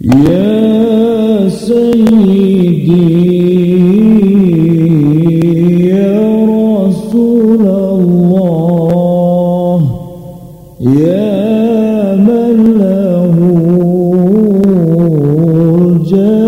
يا سيدي يا رسول الله يا من له الجنة.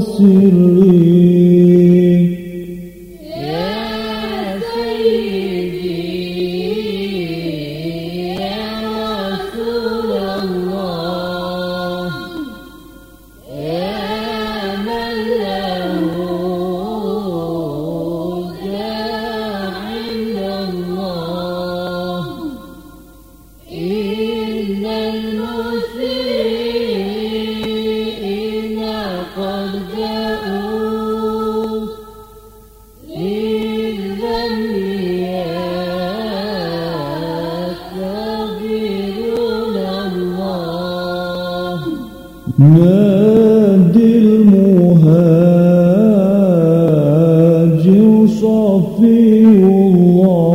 سري نادي المهاجر صفي الله.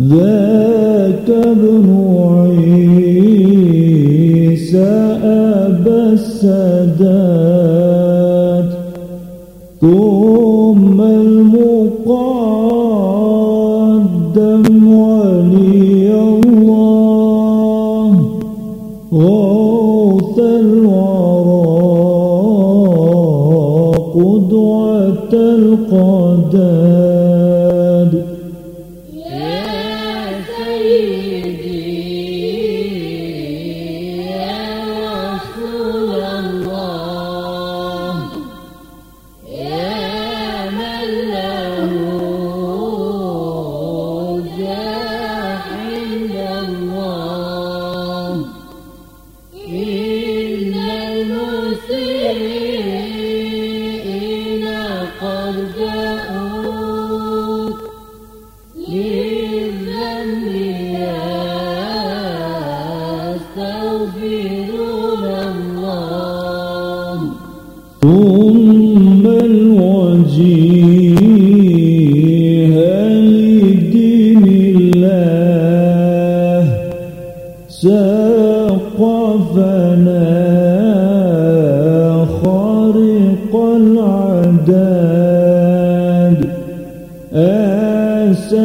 ذات ابن عيسى أبا السادات. ثم الوجيه لدين الله ساقفنا خارق العداد. أسير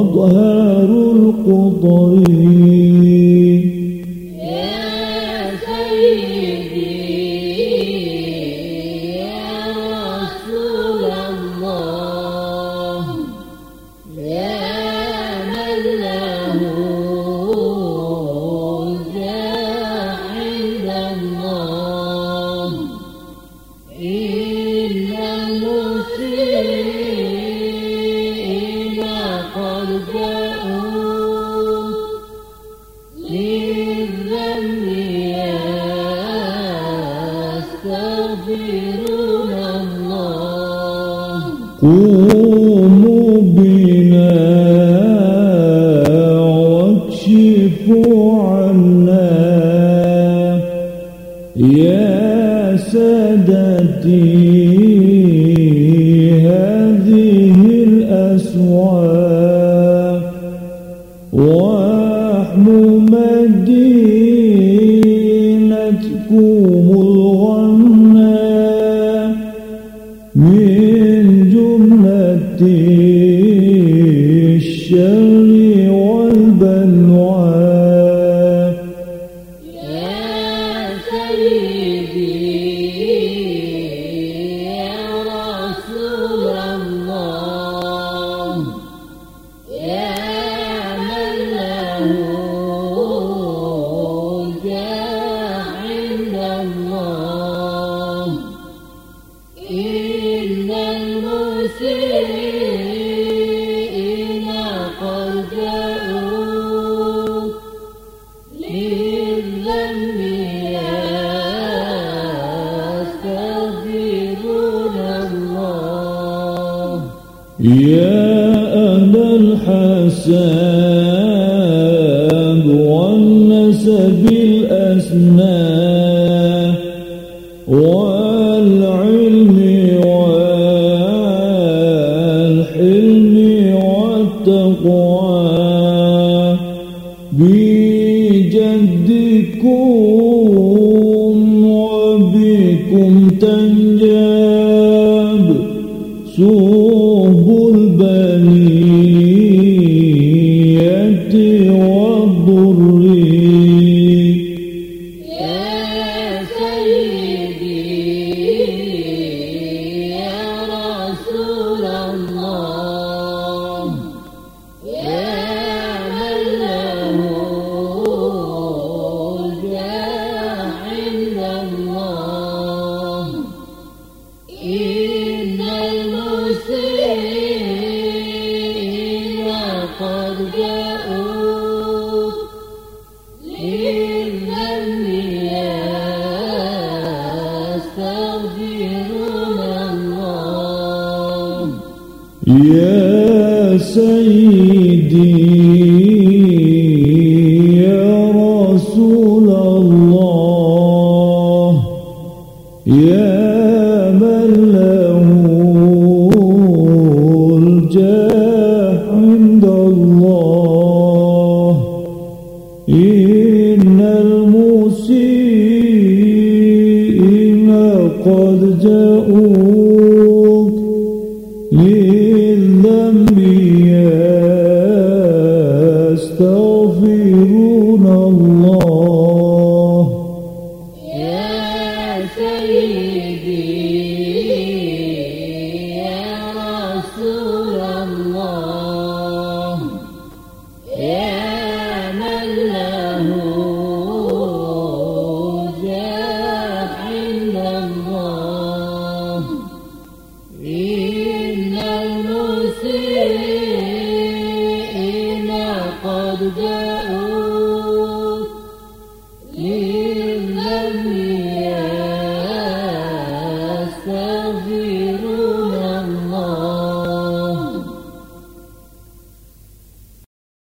مظهر القضية ذنبي الله قوموا بنا وأكشفوا عنا يا سادتي هذه الأسوار مدينتكم المسيئين قد جاءوك للذنب يستغفرون الله يا أهل الحساب والنسب بجدكم وبكم تنجاب صوب يا سيدي يا رسول الله يا من له الجاه عند الله. إن المسيئين قد جاءوك رسول الله. يا من له جاه عند الله. إن المسيئين قد جاءوا